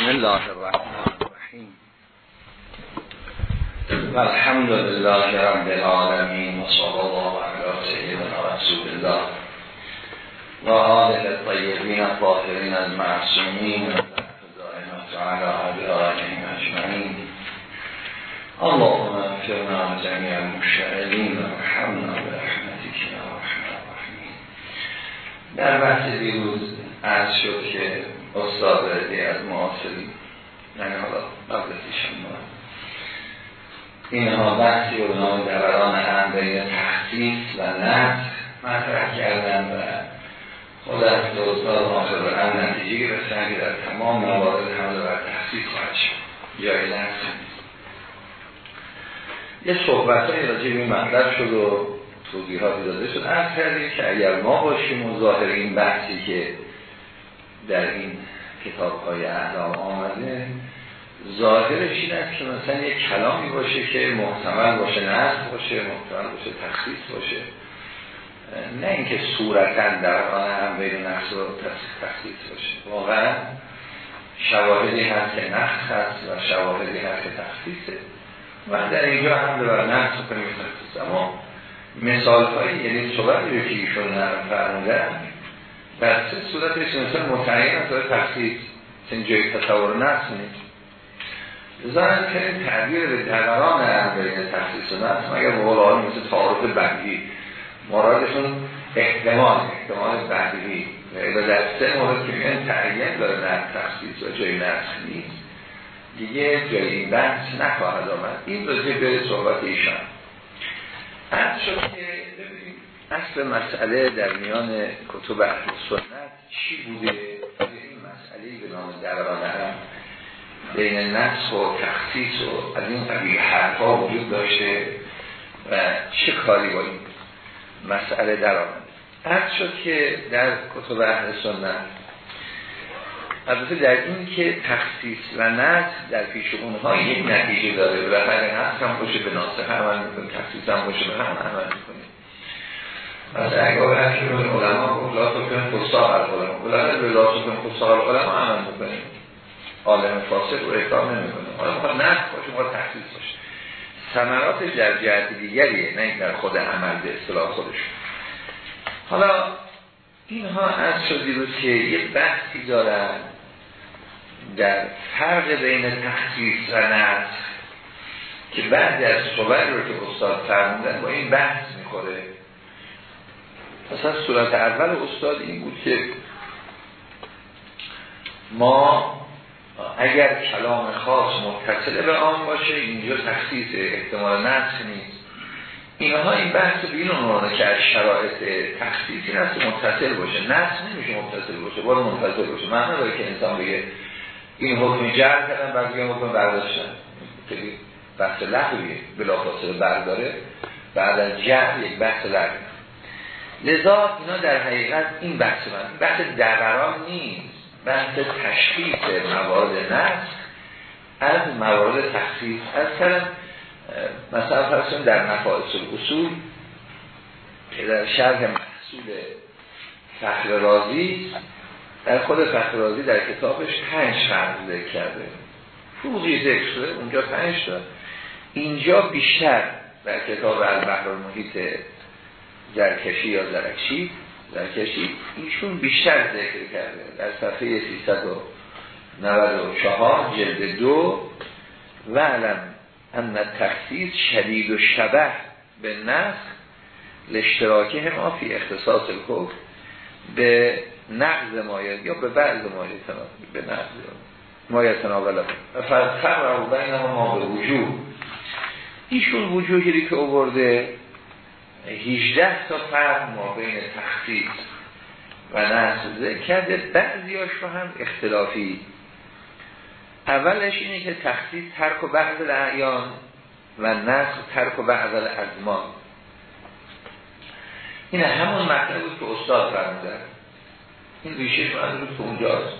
بسم الله الرحمن الرحیم. والحمد لله رب العالمین و صلی الله علی سیدنا رسول الله. و آله الطیبین الطاهرین المعصومین دائمت علی عبادهم اجمعین. اللهم انفرنا جميع المشتغلین و رحمنا برحمتك یا رحمن الرحیم در بحث دیروز عرض شد که استاد از معاصری یعنی حالا قبل ما اینها بحثی رو نام دوران هم بین تخصیص و نفس مطرح کردن و خود از استاد ناصر به هم نتیجه گرفتن که در تمام موارد حمله بر تخصیص خواهد شد. جای نفس یه صحبت های راجع به مطلب شد و توضیحاتی داده شد. از کردیم که اگر ما باشیم و ظاهر این بحثی که در این کتاب های احلام آمده ظاهرش این است که مثلا یک کلامی باشه که محتمل باشه نصف باشه محتمل باشه تخصیص باشه. نه اینکه صورتا در آن هم بین نفس و تخصیص باشه. واقعا شواهدی هست که نفس هست و شواهدی هست که تخصیصه و در اینجا هم بر نفس کنیم. تخصیص اما مثال هایی یعنی صحبتی رو که ایشون فرمودن در سه صورت مثل متعین از تخصیص این جای تصور نفس نیست. ظاهر که تعبیر به دوران بین تخصیص و نفس مگر مقال مثل تعارف بندی مرادشون احتمال احتمال بندی و در سه مورد که میگن تعیین داره در تخصیص و جای نفس نیست. دیگه جای این بحث نخواهد آمد. این راجع به صحبت ایشان. از شد که اصل مسئله در میان کتب اهل سنت چی بوده؟ این مسئله به نام دران هم بین نفس و تخصیص و از این قبیل حرفا وجود داشته و چه کاری با این مسئله در آمده؟ شد که در کتب اهل سنت البته در این که تخصیص و نفس در پیش اونها یک نتیجه داره. و بخیر نفس هم باشه به ناسخ عمل می‌کنه تخصیص هم باشه به هم عمل می‌کنه. مثلا اگر اگر به علما گفت لا تکن فساق العلماء بلند به لا تکن فساق العلماء عمل می‌کنیم. عالم فاسق رو احترام نمی‌کنه می‌خواد نفس باشه می‌خواد تخصیص باشه ثمرات در جهت دیگریه نه در خود عمل به اصطلاح خودش. حالا اینها از شدی رو که یه بحثی دارن در فرق بین تخصیص و نفس که بعد از صحبت رو که استاد فرمودن با این بحث می‌خوره. مثلا صورت اول استاد این بود که ما اگر کلام خاص متصله به آن باشه اینجا تخصیص احتمال نفس نیست. اینها این بحث به این عنوانه که از شرایط تخصیص این است متصل باشه. نفس نمیشه متصل باشه باید منفصل باشه. معنی داره که انسان بگه این حکم جرد کردن بعد بگه حکم برداشتن. خیلی بحث لحویه بلافاصله برداره. بعد از جرد یک بحث لحویه لذا اینا در حقیقت این بحث من بحث دقران نیست. بحث تشخیص موارد نفس از موارد تخصیص. از کردم مثلا فرسون در نفائس اصول که در شرح محصول فخر رازی در خود فخر رازی در کتابش پنج فرض ذکر کرده. فوقی ذکر شده اونجا پنج تا. اینجا بیشتر در کتاب البحر المحیط زرکشی یا زرکشی زرکشی ایشون بیشتر ذکر کرده. در صفحه 394 جلد دو و علم ان تخصیص شدید و شبه به نسخ لشتراکه ما فی اختصاص الحکم به نقض مایه یا به بعض مایه به نقض مایه تناوله فرق رو بین ما به وجود ایشون وجوهی که اوورده 18 تا فرق ما بین تخصیص و نسخ کرده بعضیاش رو هم اختلافی. اولش اینه که تخصیص ترک و بعض الاعیان و نسخ ترک و بعض الازمان. این همون مطلب بود که استاد فرمودن. این ریشه من رو اونجاست.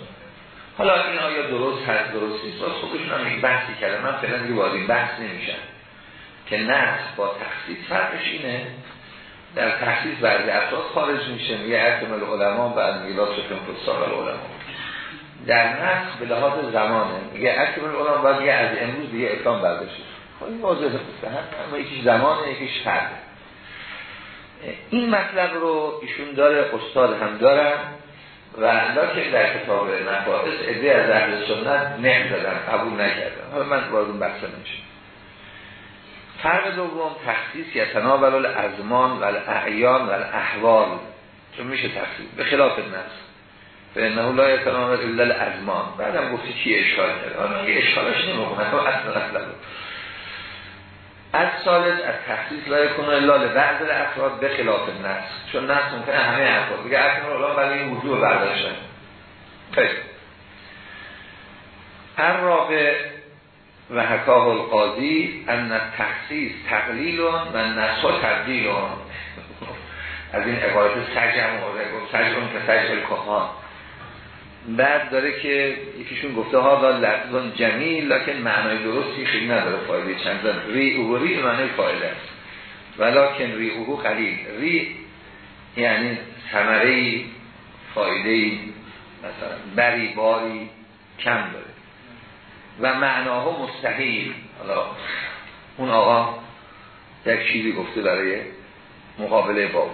حالا این آیا درست هست درست نیست؟ باز خودشون هم این بحثی کرده من فعلا دیگه بحث نمیشن که نسخ با تخصیص فرقش اینه در تخصیص بعضی افراد خارج میشه میگه احتمال علما بعد میگه لا سکن فساق العلما در نسخ به لحاظ زمانه میگه اکبر اولان باید میگه از امروز دیگه اکرام برداشت خب این واضحه اما یکیش زمانه یکیش فرده این مطلب رو ایشون داره استاد هم دارن و که در کتاب مفاهس ادهی از اهل سنت نمی‌دادن قبول نکردن. حالا من وارد بحث نمیشم فرق دوم تخصیص یا تناول الازمان و الاعیان و الاحوال چون میشه تخصیص به خلاف نفس به انه لا یتناول الا الازمان. بعدم گفتی چی اشکال کرد آنها که اشکالش نمی‌کنه. اصلا اصلا از سالت از تخصیص لای کنه الا لبعض افراد به خلاف نفس چون نفس ممکنه همه افراد. بگه اکنون الله برای این وجود برداشتن خیلی. هر رابع و حکاه القاضی ان تخصیص تقلیلون و نسا تبدیلون از این عبارت سجم و سجم که سجم کهان بعد داره که یکیشون گفته ها دا لفظان جمیل لکن معنای درستی خیلی نداره فایده چند زن ری او ری معنای فایده است. ولیکن ری او قلیل. ری یعنی ثمره فایده مثلا بری باری کم داره. و معناها مستحیل. حالا اون آقا یک چیزی گفته برای مقابله با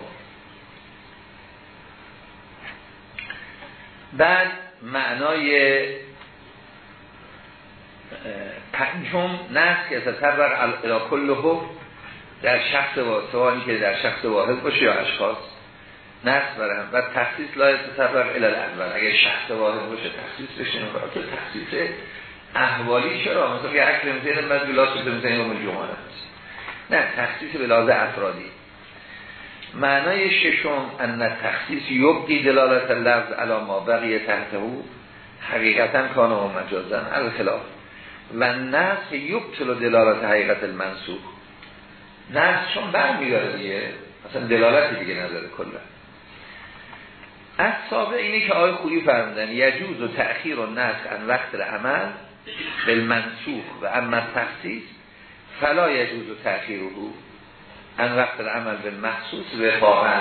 بعد معنای پنجم نست که کل حکم در شخص واحد که در شخص واحد باشه یا اشخاص. نست برم و تخصیص لا تطبق الى الاول اگر شخص واحد باشه تخصیص بشه که تخصیص احوالی چرا؟ مثلا که اکل مثل مزبیلات شده مثل این جمعه نه تخصیص به لازه افرادی. معنای ششم ان تخصیص یبقی دلالت لفظ علا ما بقیه تحته حقیقتا کان و مجازن الخلاف و نسخ یبطل دلالت حقیقت المنصوب نسخ چون بر دیگه. اصلا دلالتی دیگه نداره کلا. از سابه اینه که آقای خویی فرمودن یجوز و تأخیر و نسخ ان وقت عمل بالمنسوخ و اما تخصیص فلا یجوز و تأخیر رو ان وقت عمل به محسوس وفاقا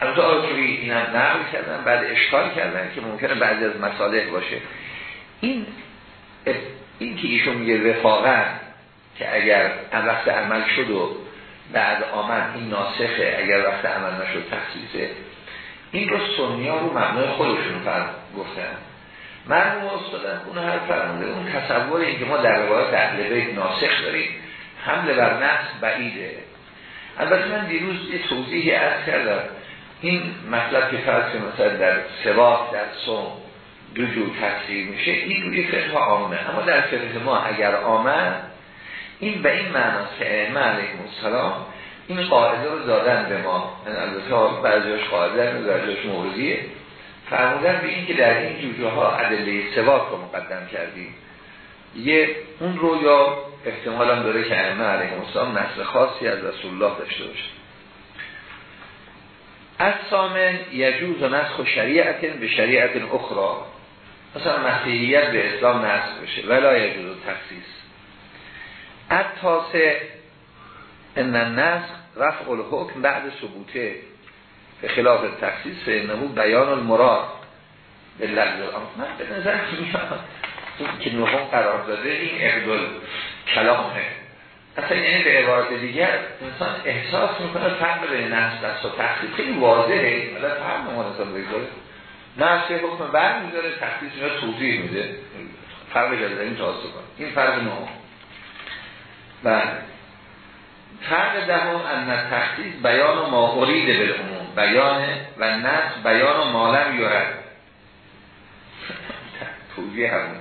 البته این هم نقل کردن بعد اشکال کردن که ممکنه بعضی از مصالح باشه. این این که ایشون میگه وفاقا که اگر وقت عمل شد و بعد آمد این ناسخه اگر وقت عمل نشد تخصیصه. این رو سنی ها رو مبنای خودشون فرم گفتن. مرموم استادن اون هر فرمونده اون تصور که ما در روایت اهل بیت ناسخ داریم. حمله بر نفس بعیده. البته من دیروز یه توضیحی از کردم. این مطلب که فرض مثلا در سواق در سوم دو جور تفسیر میشه این روی فقه عامه. اما در فقه ما اگر آمد این به این معناست که ائمه علیهم السلام این قاعده رو دادن به ما. البته بعضیش قاعده بعضیش موردیه فرمودن به این که در این جوجه ها عدله سواک رو مقدم کردیم. یه اون رو یا احتمال هم داره که ائمه علیهم السلام نسل خاصی از رسول الله داشته باشه. از سامن یجوز و نسخ شریعت به شریعت اخرى مثلا مسیحیت به اسلام نسخ بشه. ولا یجوز و تخصیص. از تاسه ان النسخ رفع الحکم بعد ثبوته. به خلاف تخصیص فانه بیان المراد به لفظ من به نظر میاد که نهم قرار داده این اقدال کلامه. اصلا یعنی به عبارت دیگر انسان احساس می‌کنه فرق بین نفس دست و تخصیص. خیلی واضحه. حالا فرق نمانستان بگذاره نفس حکم بر میداره تخصیص اینا توضیح میده. فرق جلده این تاسو کن این فرق نهم. و فرق دهم ان تخصیص بیان ما به عموم. بیان و نفس بیان و مالم یورد. توضیح همون.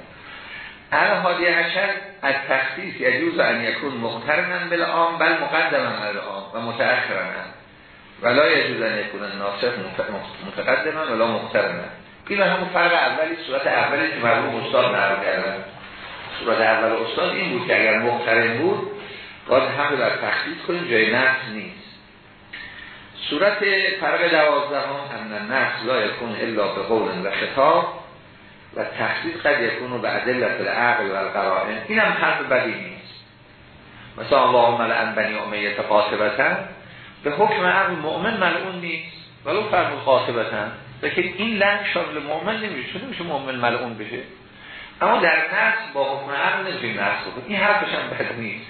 الهادی عشر از تخصیص یجوز ان یکون مقترنن بالعام بل مقدما العام و متأخرن ولا یجوز ان یکون ناسخ متقدما ولا مقترنن. این همون فرق اولی صورت اولی که مرموم استاد نقل کردن. صورت اول استاد این بود که اگر مقترن بود باید هم در تخصیص کنیم جای نفس نیست. صورت فرق دوازده هم ان نفس لا یکون الا به قول و خطاب و تخصیص قد یکون به عدلت العقل و القرائن. این هم حرف بدی نیست. مثلا اللهم لعن بنی امیت قاطبتا به حکم عقل مؤمن ملعون نیست. ولو فرمود قاطبتا که این لن شامل مؤمن نمیشه. چون نمیشه مؤمن ملعون بشه؟ اما در نفس با حکم عقل نمیشه نفس بکن این حرفش هم بد نیست.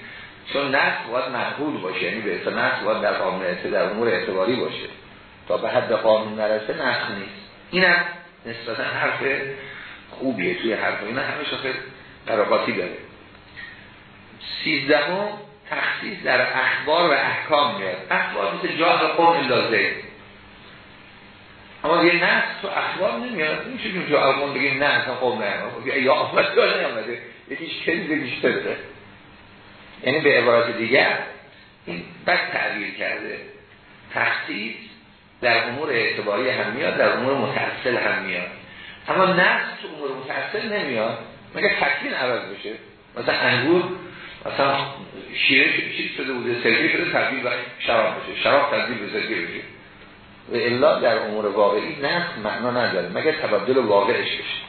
چون نفس باید محبول باشه یعنی به اصلا نفس باید در قانون در امور اعتباری باشه. تا به حد قانون نرسه نفس نیست. اینم نسبتا حرف خوبیه توی حرف. اینا همه شاخه قراباتی داره. سیزدهم تخصیص در اخبار و احکام میاد. اخبار مثل جا قوم لازه اما یه نه تو اخبار نمیاد. میشه که جا قوم بگیم نه اصلا قوم نه. یا آمد یا نیامده. یکیش بیشتر داره یعنی به عبارت دیگر این بد تعبیر کرده. تخصیص در امور اعتباری هم میاد در امور متأصل هم میاد. اما نفس تو امور متأصل نمیاد. مگه تکوین عوض بشه؟ مثلا انگور مثلا شیره چیز شده بوده سرگی شده تبدیل به شراب بشه. شراب تبدیل به سرگی بشه. و الا در امور واقعی نه معنا نداره. مگر تبدل واقعش بشه؟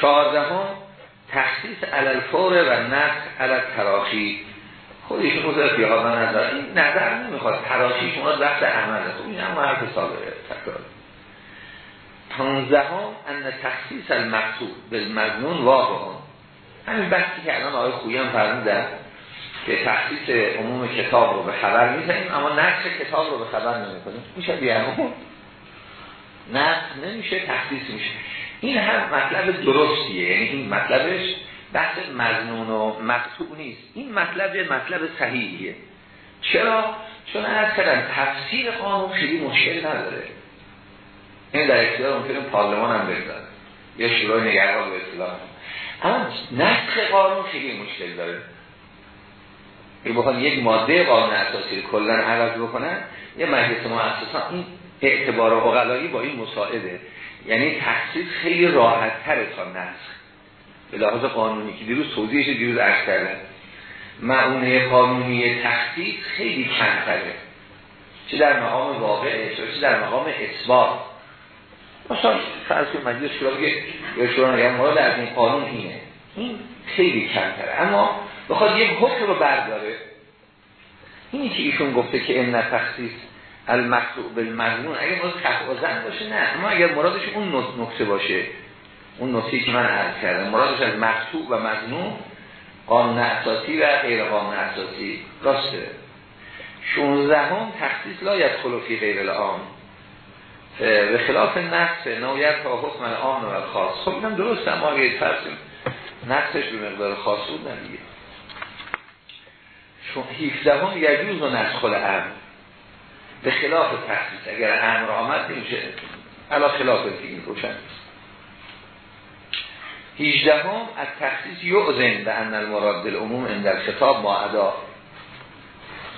چهاردهم تخصیص علل فور و نفس علل تراخی خود پیها نظر این نظر نمی‌خواد تراخی شما دست عمله خب این هم حرف سابقه. تکرار. پانزدهم ان تخصیص المقصود. بالمجنون واقع همین که الان آقای خویی هم فرمودن که تخصیص عموم کتاب رو به خبر می‌زنیم اما نقش کتاب رو به خبر نمی‌کنیم. میشه بیامون نقش نمیشه تخصیص میشه. این هم مطلب درستیه یعنی این مطلبش بحث مزنون و مقتوع نیست. این مطلب مطلب صحیحیه. چرا؟ چون از کردن تفسیر قانون خیلی مشکل نداره. این در اختیار ممکنه پارلمان هم بگذاره. یا شروع نگرها به اما نسخ قانون خیلی مشکل داره. این بخوان یک ماده قانون اساسی کلا عوض بکنن یه مجلس مؤسسان این اعتبار اقلایی با این مساعده. یعنی تخصیص خیلی راحت تره تا نسخ. به لحاظ قانونی که دیروز توضیحش دیروز عرض کردن معونه قانونی تخصیص خیلی کمتره. چه در مقام واقع چه در مقام اثبات. مثلا فرض کنید مجلس شورا بگه یا شورا مورد از این قانون اینه. این خیلی کمتره. اما بخواد یک حکم رو برداره. اینی که ایشون گفته که این تخصیص المقطوع بالمجنون اگر مراد قطع باشه نه. اما اگر مرادش اون نکته باشه اون نکته که من عرض کردم مرادش از مقطوع و مجنون قانون اساسی و غیر قانون اساسی. راسته 16 هم تخصیص لا یدخل غیر العام. به خلاف نقص نویت تا حکم العام و خاص خب اینم درست اما اگه فرسیم نقصش به مقدار خاص بود نمیگه چون 17 هم یجوز و نسخ الامر به خلاف تخصیص اگر امر آمد نمیشه. علا خلاف دیگه روشن 18 هم از تخصیص یعزن به ان المراد بالعموم اندر خطاب ما ادا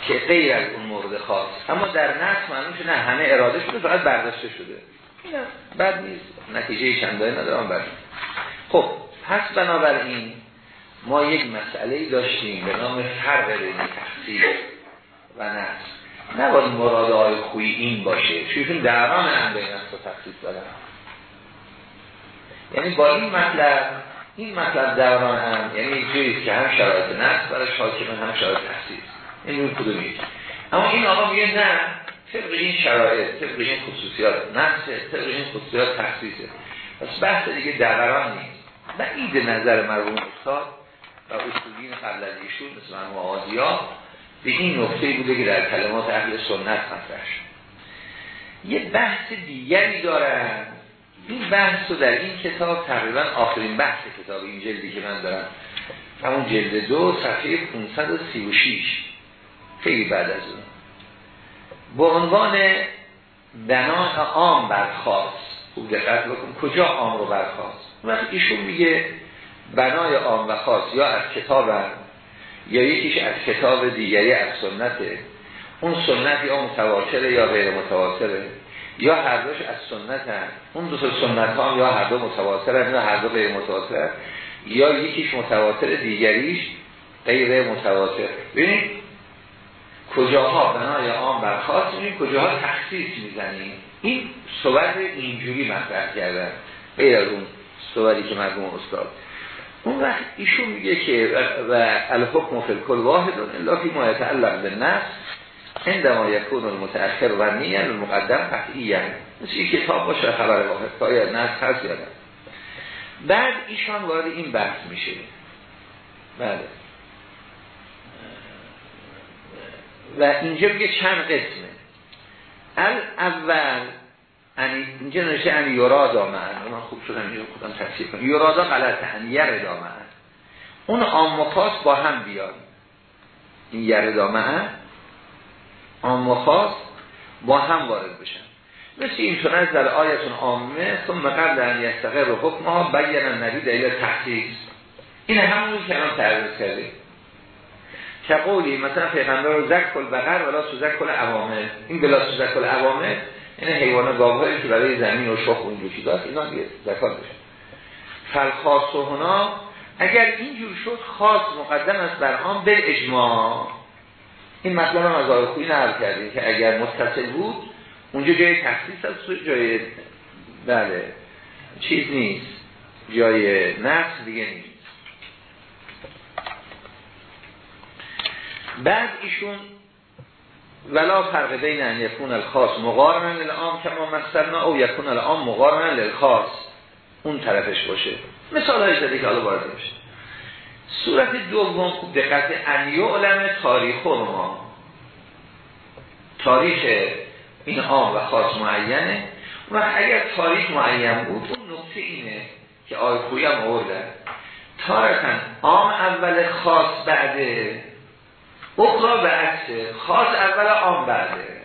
که غیر از اون مورد خاص. اما در نصف معلوم نه همه اراده شده فقط برداشته شده. این بد نیست. نتیجه چندانی ندارم بد خب پس بنابراین ما یک مسئله داشتیم به نام فرق بین تخصیص و نصف نباید مراد های خوی این باشه چون دران هم بین و تخصیص دارن یعنی با این مطلب این مطلب دران هم یعنی جویی که هم شرایط نصف برای حاکم هم شرایط تخصیص این اون کدومی اما این آقا میگه نه طبق این شرایط طبق این خصوصیات نفسه طبق این خصوصیات تخصیصه پس بحث دیگه دوران نیست. بعید نظر مرحوم استاد و اصولین قبل از ایشون مثل مرحوم آزیا به این نقطه بوده که در کلمات اهل سنت مطرح یه بحث دیگری دارن. این بحث رو در این کتاب تقریبا آخرین بحث کتاب. این جلدی که من دارم. همون جلد دو صفحه 536 خیلی بعد از اون. با عنوان بنا عام برخواست خوب دقت بکن. کجا عام رو برخواست وقتی ایشون میگه بنای عام و خاص یا از کتاب یا یکیش از کتاب دیگری از سنته اون سنت یا متواتره یا غیر متواتره یا هر دوش از سنت هم. اون دو سنت ها یا هر دو متواتر یا هر دو غیر متواتر یا یکیش متواتر دیگریش غیر متواتر. ببینید کجاها بنای عام برخواست این کجاها تخصیص می‌زنیم. این صورت اینجوری مطرح کردن. غیر از اون صورتی که مرگوم استاد. اون وقت ایشون میگه که و الحکم فی الکل واحد الا فی ما یتعلق به نفس عندما یکون المتأخر و نیل المقدم قطعی مثل این کتاب باشه خبر واحد. که نه هست یا بعد ایشان وارد این بحث میشه. بله. و اینجا میگه چند قسمه. اول اینجا نشه ان یرادا معن من خوب شدم اینجا خودم تصحیح کنم. یرادا غلطه ان یردا معن اون و خاص با هم بیان این یردا معن آم و خاص با هم وارد بشن. مثل این از در آیتون عامه ثم قبل ان یستقر حکم ها بیان نبی دلیل تحقیق. این همون که الان تعریف کردیم. که قولی مثلا پیغمبر رو زک کل بقر ولا سوزک کل عوامه این بلا سوزک کل عوامه این حیوان گاوهایی که برای زمین و شخ اون داشت اینا دیگه زکات بشه. فالخاص و هنا اگر اینجور شد خاص مقدم است بر به اجماع این مطلب هم از آقای کردیم که اگر متصل بود اونجا جای تخصیص است جای بله چیز نیست. جای نفس دیگه نیست. بعد ایشون ولا فرق بین ان یکون الخاص مقارنا للعام کما مثلنا او یکون العام مقارنا للخاص. اون طرفش باشه. مثال های زده که حالا وارد میشه. صورت دوم خوب دقت ان یعلم تاریخ ما. تاریخ این عام و خاص معینه و اگر تاریخ معین بود اون نقطه اینه که آی خویم آوردن تارکن عام اول خاص بعده. اخرا به عکسه خاص اول آم بعده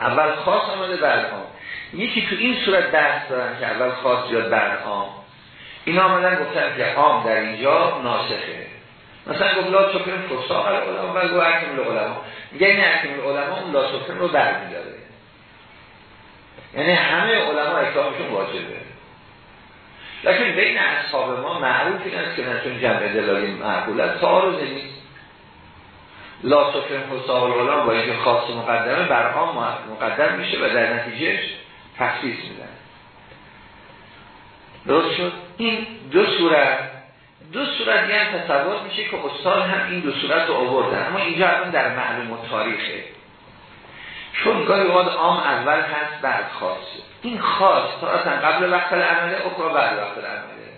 اول خاص آمده بعد آم یکی تو این صورت بحث دارن که اول خاص بیاد بعد آم این آمدن گفتن که آم در اینجا ناسخه. مثلا گفت لا سکن فساق العلماء و گو اکمل العلماء میگه این اکمل العلماء اون لا سکن رو برمیداره یعنی همه علما اکرامشون واجبه. لیکن بین اصحاب ما معروف این است که نتون جمع دلالی معقول تعارض نیست. لا سکن حساب العلم با اینکه خاص مقدمه بر مقدم میشه و در نتیجهش تخصیص میدن. درست شد؟ این دو صورت دو صورت یعنی تصور میشه که استاد هم این دو صورت رو آوردن. اما اینجا هم در معلوم و تاریخه. چون گاهی اوقات عام اول هست بعد خاص این خاص تا اصلا قبل وقت العمله اخرى بعد وقت العمله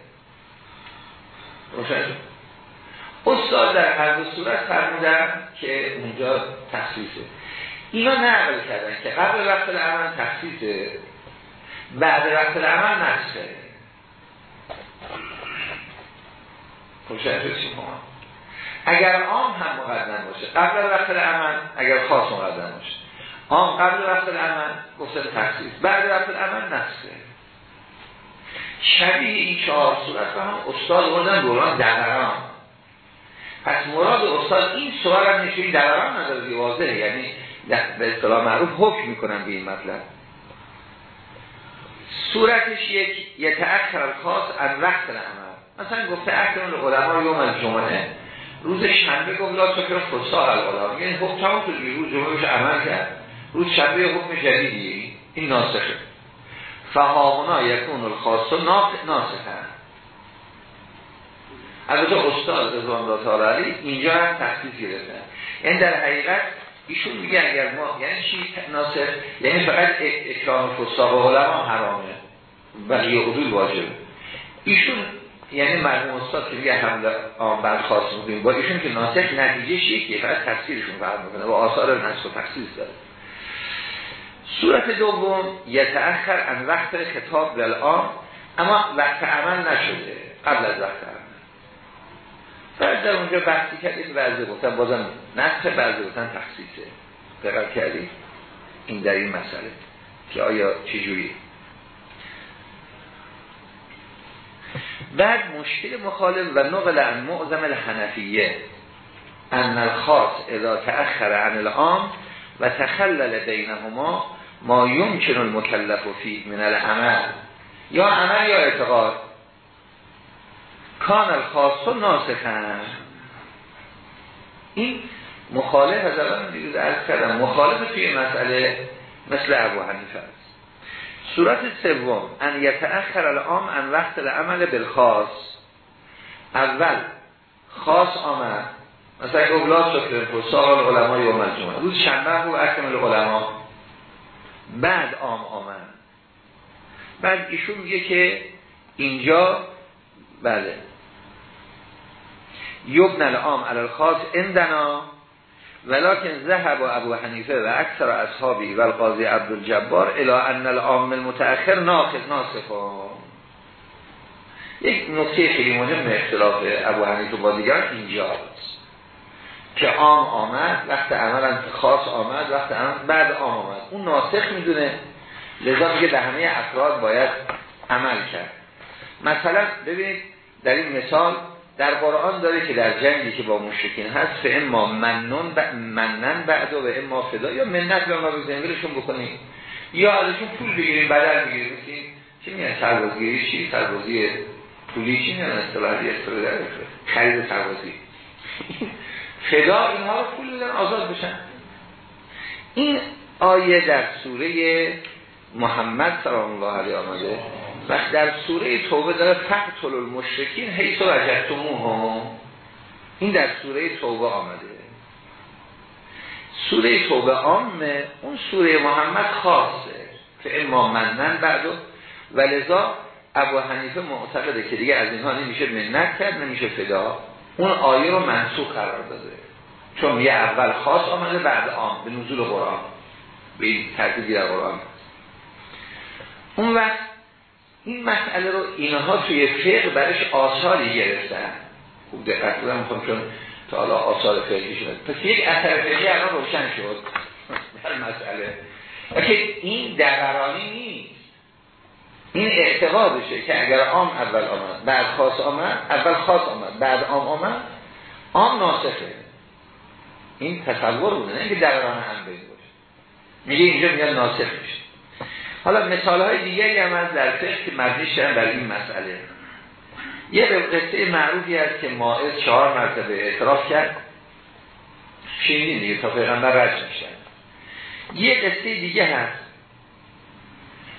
روشن استاد در هر دو صورت فرمودن که اونجا تخصیصه اینا نقل کردن که قبل وقت العمل تخصیصه بعد وقت العمل نسخه روشن اگر عام هم مقدم باشه قبل وقت العمل اگر خاص مقدم باشه. آن قبل وقت العمل گفتن تخصیص بعد وقت العمل نفسه. شبیه این چهار صورت هم استاد بردن دوران دوران پس مراد استاد این سوال هم نشونی دوران نداره واضحه. یعنی به اصطلاح معروف حکم می‌کنن به این مطلب. صورتش یک یتأخر خاص از وقت العمل مثلا گفته اکرم علما یوم الجمعه. روز شنبه گفت لا تکر فساق العلما یعنی حکم تمام تو روز جمعه عمل کرد. روز شبه حکم جدیدی این ناسخه. فهاهنا یکون الخاص ناسخه البته استاد رضوان الله اینجا هم تخصیص گرفتن این در حقیقت ایشون میگه اگر ما یعنی چی ناسخ یعنی فقط اکرام فساق علما حرامه. بقیه حدود واجب. ایشون یعنی مرحوم استاد که میگه بعد خاص می‌کنیم با ایشون که ناسخ نتیجه شیه که فقط تفسیرشون فرق می‌کنه. و آثار نسخ و تخصیص داره. صورت دوم یتأخر ان وقت خطاب للآن اما وقت عمل نشده قبل از وقت عمل. بعد در اونجا بحثی کردید که بعضی گفتن بازم نسخ بعضی گفتن تخصیصه. دقیق کردید این در این مسئله. که آیا چجوری بعد مشکل مخالف و نقل عن معظم الحنفیه ان الخاص اذا تأخر عن العام و تخلل بینهما ما یمکن المکلف فی من العمل. یا عمل یا اعتقاد. کان الخاص و ناسخن این مخالف از الان دیگه درست کردم. مخالف توی مسئله مثل ابو حنیفه است. صورت سوم. ان یتأخر الان ان وقت العمل بالخاص. اول خاص آمد مثلا اوبلاس شکر سال علماء یوم الجمعه. روز شنبه و اکمل علما. بعد آم آمد. بعد ایشون میگه که اینجا بله. یبن العام علی الخاص اندنا ولکن ذهب و ابو حنیفه و اکثر اصحابی و القاضی عبدالجبار الى ان العام المتأخر ناقض ناسفا یک نکته خیلی مهم اختلاف ابو حنیفه با دیگر اینجاست. که عام آمد وقت عمل خاص آمد وقت عمل بعد عام آمد. اون ناسخ می‌دونه. لذا میگه به همه افراد باید عمل کرد. مثلا ببینید در این مثال در قرآن داره که در جنگی که با مشرکین هست فه اما منن ب... منن بعد و اما فدا یا منت به ما بزنگیرشون بکنیم یا ازشون پول بگیریم بدل بگیریم. چی میگن؟ سربازگیری چی؟ سربازی پولی چی میگن؟ اصطلاحی اصطلاحی خرید سربازی. فدا اینها رو پول بدن آزاد بشن. این آیه در سوره محمد سلام الله علیه آمده و در سوره توبه داره فقتل المشرکین حیث وجدتموه این در سوره توبه آمده. سوره توبه عامه اون سوره محمد خاصه. که اما منن بعدو و لذا ابو حنیفه معتقده که دیگه از اینها نمیشه منت کرد نمیشه فدا. اون آیه رو منسوخ قرار داده. چون یه اول خاص آمده بعد عام به نزول قرآن. به این ترتیبی در قرآن. اون وقت این مسئله رو اینها توی فقه برش آثاری گرفتن. خوب دقت بودم می‌خوام چون تا حالا آثار فقهی شد پس یک اثر فقهی الان روشن شد. در مسئله. که این دقرانی نیست. این اعتقادشه که اگر عام اول آمد بعد خاص آمد اول خاص آمد بعد عام آمد عام ناسخه این تصور بوده نه که دقران هم بین باشه میگه اینجا میاد ناسخ میشه. حالا مثال های دیگری هم از در فقه که مبنی شدن در این مسئله. یه قصه معروفی هست که ماعز چهار مرتبه اعتراف کرد. شنیدین دیگه تا پیغمبر رج میشن یه قصه دیگه هست.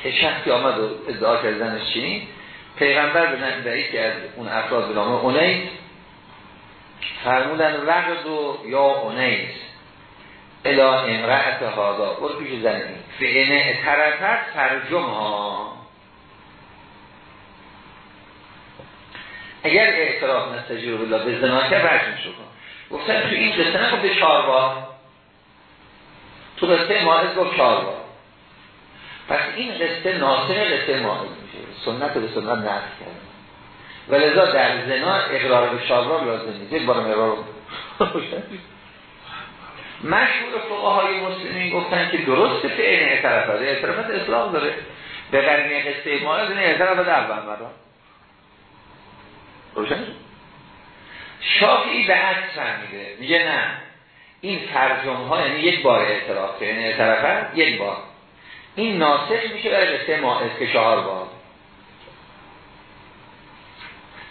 که شخصی آمد و ادعا کرد زنش چینی پیغمبر به یکی از اون افراد به نام اونیس فرمودن وقت و یا اونیس الا امرأت هادا برو پیش زنی فعنه طرفت فرجم ها اگر اعتراف نستجیر بالله به زناکه رجم شکن گفتن تو این قصه نگفت به چهار بار. تو قصه ماهد گفت چهار بار. پس این قصه ناسه قصه ماهد میشه. سنت به سنت نفت کرد. ولذا در زنا اقرار به بار لازم نیست. یک بارم اقرار مشهور فقهای مسلمین گفتن که درست فعل اعتراف داره اعترافت اصلاح داره. به قرنی قصه ماهد این اعتراف ده اول مرا. روشن شافعی به عکس میده میگه نه. این ترجمه ها یعنی یک بار اعتراف. یعنی اعتراف یک بار. این ناسخ میشه برای قصه که چهار بار.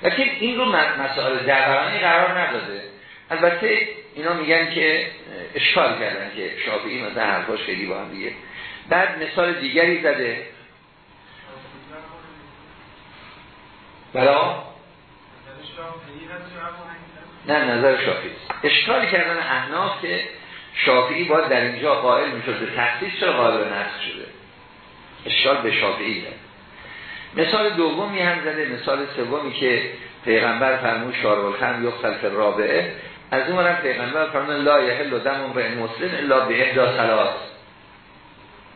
لیکن این رو مسائل جبرانی قرار نداده البته اینا میگن که اشکال کردن که شافعی مثلا حرفاش خیلی با هم دیگه. بعد مثال دیگری زده. بلا نه نظر شافعی اشکال کردن احناف که شافعی باید در اینجا قائل می‌شد به تخصیص چرا قائل به نسخ شده؟ اشکال به شافعی ده مثال دومی هم زده مثال سومی که پیغمبر فرمود شارول خم فی رابعه از اون هم پیغمبر فرمود لا یحل دم به مسلم الا به احدا صلات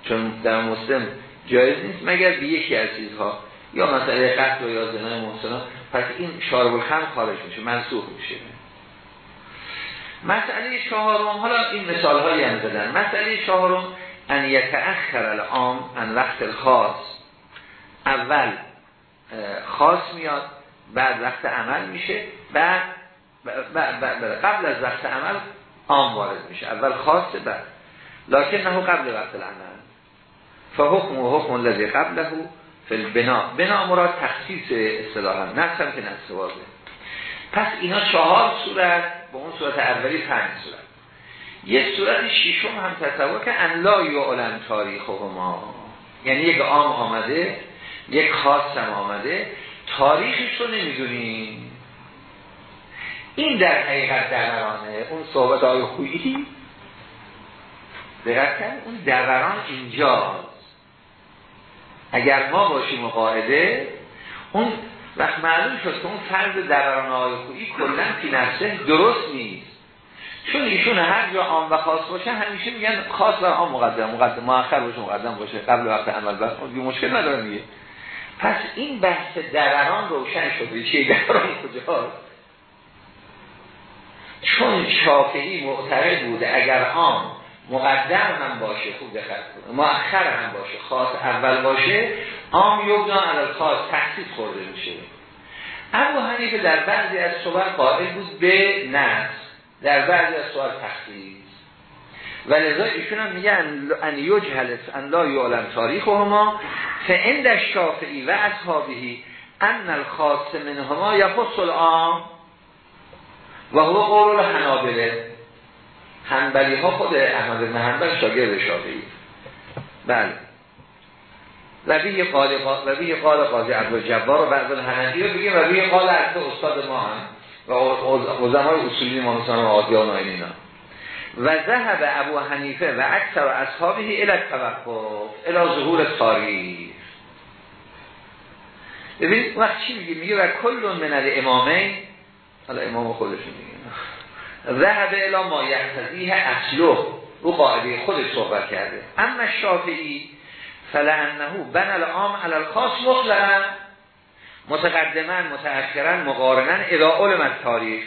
چون در مسلم جایز نیست مگر به یکی از چیزها. یا مسئله قتل و یا زنای محسنا پس این شارب الخم خارج میشه منسوخ میشه. مسئله چهارم حالا این مثال هایی هم زدن. مسئله چهارم ان یتأخر العام ان وقت خاص اول خاص میاد بعد وقت عمل میشه بعد قبل از وقت عمل عام وارد میشه. اول خاص بعد. لکن نه قبل وقت العمل. فحکم و حکم الذی قبله فل بنا بنا مراد تخصیص اصطلاحا نفس هم که نفس پس اینا چهار صورت با اون صورت اولی پنج صورت. یه صورت شیشم هم تصور که ان لا یعلم تاریخ ما یعنی یک عام آمده یک خاص هم آمده. تاریخش رو نمی‌دونیم. این در حقیقت دورانه. اون صحبت های خویی؟ دقت اون دوران اینجاست. اگر ما باشیم قاعده اون وقت معلوم شد که اون فرض دوران های خویی فی نفسه درست نیست. چون ایشون هر جا عام و خاص باشه همیشه میگن خاص و عام مقدم مقدم مؤخر باشه مقدم باشه قبل وقت عمل بس مشکل نداره میگه پس این بحث درران روشن شده چیه؟ درران کجاست؟ چون شافعی معترض بوده اگر آن مقدم هم باشه خوب دقت کنه. مؤخر هم باشه. خاص اول باشه عام یبنا علی خاص تخصیص خورده میشه. ابو حنیفه در بعضی از صور قائل بود به نفس. در بعضی از صور تخصیص. و لذا ایشون هم میگن ان یجهل ان لا یعلم تاریخ هما فعند شافعی و اصحابهی ان الخاص منهما یخص العام و هو قول الحنابله. حنبلی ها خود احمد بن حنبل شاگرد شافعی. بله. و بیه قال و بیه قال قاضی عبدالجبار و بعض الحنفی رو بگیم و بیه قال از استاد ما هم و علمای اصولی ما مثلا آدیان و اینا. و ذهب ابو حنیفه و اکثر اصحابه الى توقف الى ظهور تاریخ. ببین وقت چی میگه میگه و کل من الامامین حالا امام خودش میگه. ذهب الى ما یحتضیه اصله. رو قاعده خودش صحبت کرده. اما شافعی فلعنه بن العام علی الخاص مطلقا متقدما متأخرا مقارنا اذا علم تاریخ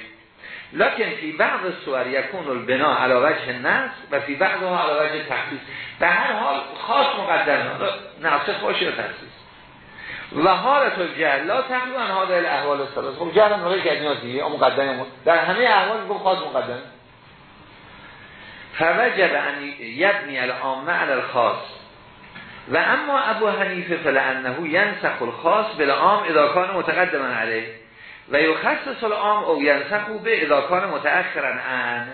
لکن فی بعض سور یکون البنا علی وجه نص و فی بعض ها علی وجه تخصیص. به هر حال خاص مقدم ناسخ باشه تخصیص و حالت الجهل لا تقریبا هذا الاحوال الثلاث خب جهل هم نقل کردیم دیگه مقدم در همه احوال گفت خاص مقدم فوجب ان یبنی العامه علی الخاص. و اما ابو حنیفه فلانه ینسخ الخاص بالعام اذا کان متقدما علیه. و یخصص العام او ینسخو به اذا کان متأخرا ان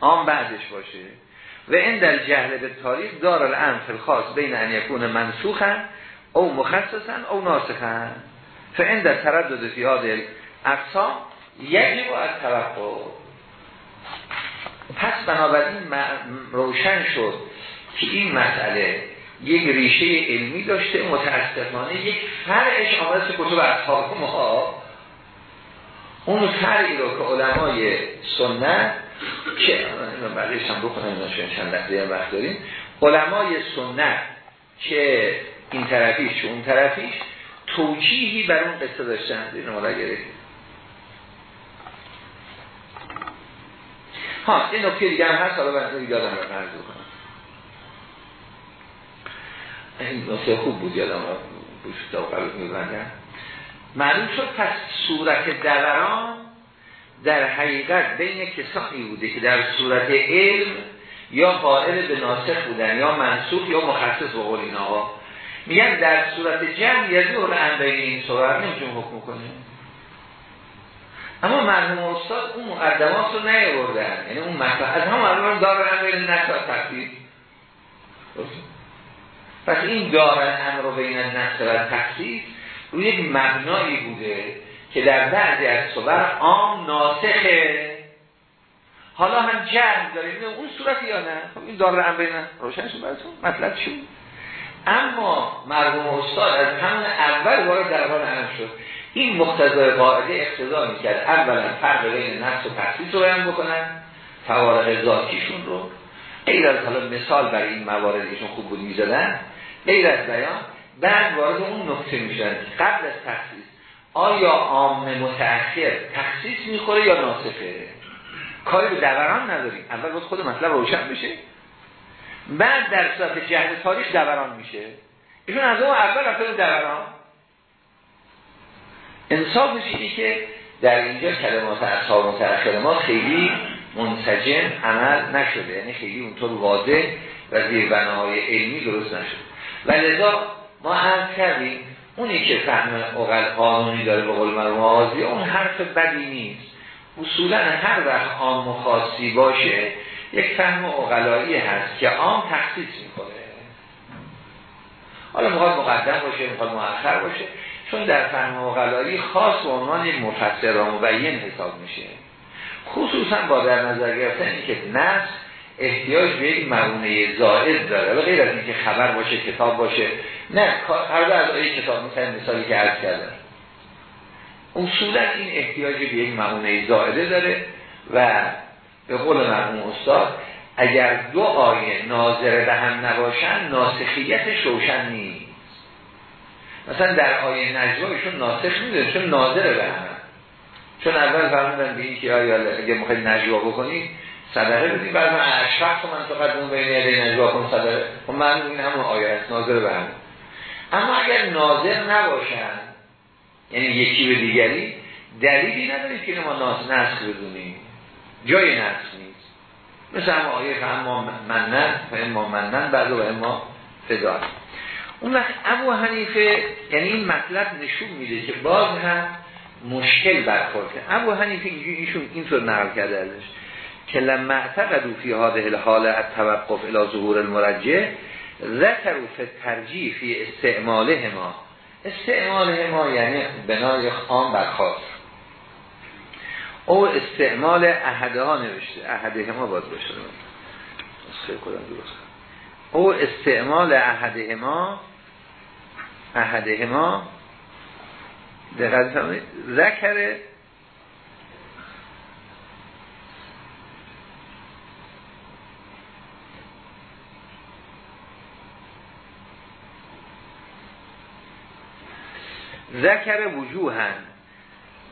عام بعدش باشه. و این در جهل به تاریخ دار الان فی الخاص بین ان یکون منسوخا او مخصصا او ناسخا. فان در تردد فی هذه اقسام یجب از توقع. پس بنابراین روشن شد که این مسئله یک ریشه علمی داشته متاسفانه یک فرعش آمده کتب اصحاب ما اون فرعی رو که علمای سنت که بعدش هم بکنم چند لحظه وقت داریم. علمای سنت که این طرفیش اون طرفیش توجیهی بر اون قصه داشتن این ما ها این نکته دیگه هم هست حالا بنده یادم رو مرز کنم این نکته خوب بود یادم رو بوشتا و قلب میبندن معلوم شد پس صورت دوران در حقیقت بین کسانی بوده که در صورت علم یا قائل به ناسخ بودن یا منصوب یا مخصص به قول این آقا میگن در صورت جمع یزی اول بین این صورت نمیتون حکم کنیم. اما مرحوم استاد اون مقدمات رو نیاوردن. یعنی اون مطلب. از هم مرحوم دار امر نسل تقدیر پس این دار امر بین نسل و تخصیص روی یک مبنایی بوده که در بعضی از صور عام ناسخه. حالا هم جمع داریم. اون صورت یا نه؟ خب این دار امر روشن شد براتون. مطلب چی اما مرحوم استاد از همون اول وارد حال هم شد. این مقتضای قاعده اقتضا می‌کرد. اولا فرق بین نفس و تخصیص رو بیان بکنن فوارق ذاتیشون رو. غیر از حالا مثال برای این مواردشون خوب بود می‌زدن غیر از بیان بعد وارد اون نقطه میشن. قبل از تخصیص آیا عام متأخر تخصیص می‌خوره یا ناسخه کاری به دوران نداریم. اول باید خود مطلب روشن بشه. بعد در صورت جهد تاریخ دوران میشه. ایشون از اون اول رفته دوران. انصافش اینه که در اینجا کلمات اصحاب متأخر ما خیلی منسجم عمل نشده. یعنی خیلی اونطور واضح و زیربناهای علمی درست نشده. و لذا ما هم کردیم اونی که فهم اقل قانونی داره به قول اون حرف بدی نیست. اصولا هر وقت عام خاصی باشه یک فهم اقلایی هست که عام تخصیص می‌کنه. حالا می‌خواد مقدم باشه می‌خواد مؤخر باشه چون در فهم غلایی خاص به عنوان مفسر و مبین حساب میشه. خصوصا با در نظر گرفتن که نفس احتیاج به یک مرونه زائد داره. و غیر از اینکه خبر باشه کتاب باشه. نه هر از آیه کتاب مثلا مثالی که عرض کردم. اصولا این احتیاج به یک مرونه زائده داره و به قول مرحوم استاد اگر دو آیه ناظره به هم نباشن ناسخیتش روشن نیست. مثلا در آیه نجوا ناسخ میده چون ناظره به هم. چون اول فرمودن به این که آیا اگه می‌خواید نجوا بکنید صدقه بدید. بعد من اشفق من تو قدم بین یده نجوا کن صدقه. خب من این همون آیه است ناظر به هم. اما اگر ناظر نباشن یعنی یکی به دیگری دلیلی ندارید که ما ناس نسخ جای نسخ نیست. مثل همه آیه اما منن و اما منن بعد و اما فدار اون وقت ابو حنیفه یعنی این مطلب نشون میده که باز هم مشکل برخورد ابو حنیفه اینجوری ایشون اینطور نقل کرده ازش که لما اعتقدو فی هذه الحاله التوقف الى ظهور المرجع ذکروا فی ترجیح فی استعماله ما استعماله ما یعنی بنای خام بر او استعمال احده ها نوشته احده ما باید باشه او استعمال احده ما احده ما دقیق ذکر ذکر وجوهن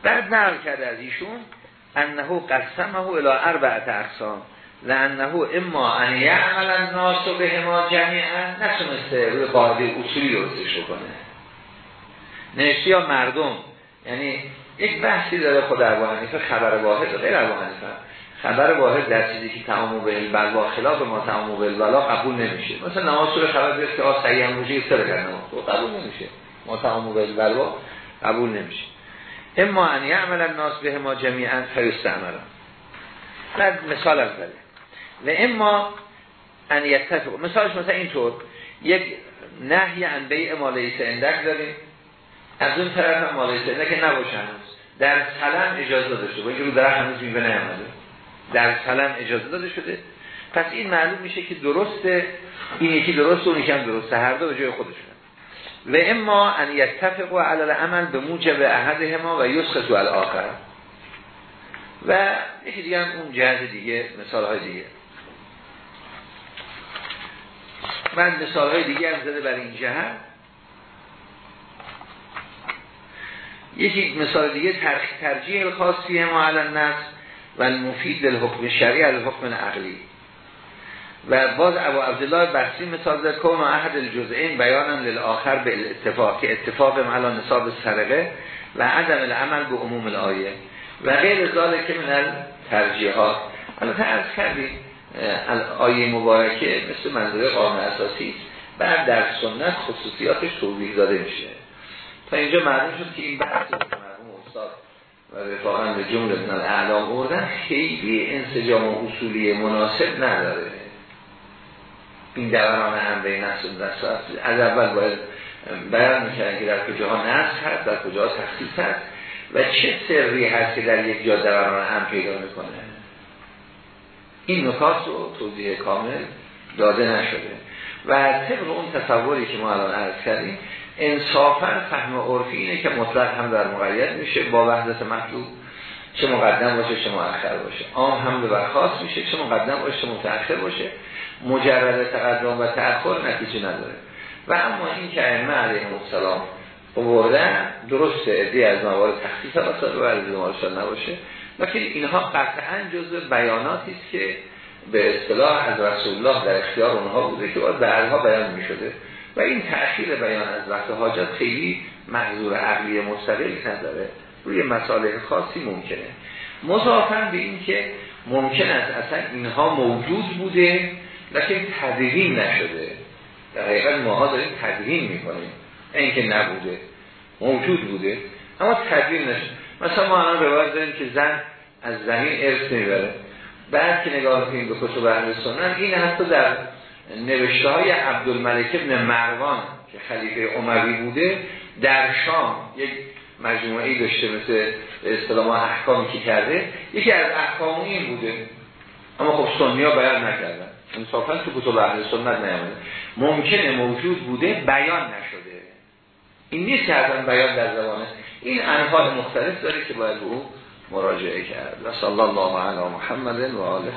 بعد نقل کرده از ایشون انه قسمه الى اربعت اقسام لانه اما ان یعمل الناس به ما جمیعا نتونسته روی قاعده اصولی درستش کنه نشتی یا مردم یعنی یک بحثی داره خود ابو حنیفه خبر واحد غیر ابو حنیفه. خبر واحد در چیزی که تمام به البلوا خلاف ما تمام به البلا قبول نمیشه. مثلا نماز سور خبر بیست که آ صحیح هم روشی سر کرده قبول نمیشه. ما تمام به البلوا قبول نمیشه. اما ان یعمل الناس به ما جمیعا فیستعملن بعد مثال اوله و اما ان یتفق. مثالش مثلا اینطور. یک نهی عن بیع مالیس اندک داریم. از اون طرف هم مالیس اندک نباشه در سلم اجازه داده شده. با اینکه رو درخت هنوز میوه نیامده. در سلم اجازه داده شده. پس این معلوم میشه که درسته. این یکی درسته اون یکی هم درسته. هر دو به جای خودشون. و اما ان یتفقوا علی العمل به موجب احدهما و یسخطو الاخر. و یکی دیگه هم اون جهت دیگه مثال های دیگه. من مثال های دیگه هم زده بر این جهت. یکی مثال دیگه ترجیح خاصی ما علی النفس و المفید للحکم شرعی از حکم عقلی و باز ابو عبدالله بحثی مثال زد کون و احد الجزئین بیانا للآخر به اتفاق که اتفاق معلا نصاب سرقه و عدم العمل به عموم الآیه و غیر ذالک من ترجیحات البته ارز کردیم آیه مبارکه مثل منظور قانون اساسی بعد در سنت خصوصیاتش توضیح داده میشه. تا اینجا معلوم شد که این بحث مرحوم استاد و رفاقا به جمله من اعلام بردن خیلی انسجام و اصولی مناسب نداره. این دوران هم به نفس از اول باید بیان می‌کنن که در کجاها نسخ هست در کجاها تخصیص هست و چه سری هست که در یک جا دوران هم پیدا می‌کنه. این نکات رو توضیح کامل داده نشده. و طبق اون تصوری که ما الان عرض کردیم انصافا فهم عرفی اینه که مطلق هم در مقید میشه با وحدت مطلوب چه مقدم باشه چه مؤخر باشه. عام هم به خاص میشه چه مقدم باشه چه متأخر باشه. مجرد تقدم و تأخر نتیجه نداره. و اما این که ائمه علیهم السلام آوردن درست ادی از موارد تخصیص و از مارشال نباشه. لیکن اینها قطعا جزء بیاناتی است که به اصطلاح از رسول الله در اختیار اونها بوده که باید بعدها بیان می شده و این تأخیر بیان از وقت حاجت خیلی محضور عقلی مستقل نداره. روی مسائل خاصی ممکنه. مضافن به این که ممکن است اصلا اینها موجود بوده لیکن تدوین نشده. در حقیقت ماها داریم تدوین می‌کنیم. این که نبوده موجود بوده اما تدوین نشده. مثلا ما الان روایت داریم که زن از زمین ارث می‌بره. بعد که نگاه کنیم به کتب اهل سنت این حتی در نوشته های عبدالملک ابن مروان که خلیفه عموی بوده در شام یک مجموعه ای داشته مثل اصطلاح احکامی که کرده یکی از احکام این بوده. اما خب سنی ها بیان نکردن. انصافا تو کتب اهل سنت نیامده. ممکنه موجود بوده بیان نشده. این نیست که از بیان در زبانه این انحال مختلف داره که باید به او مراجعه کرد. و صلی الله علی محمد و آله.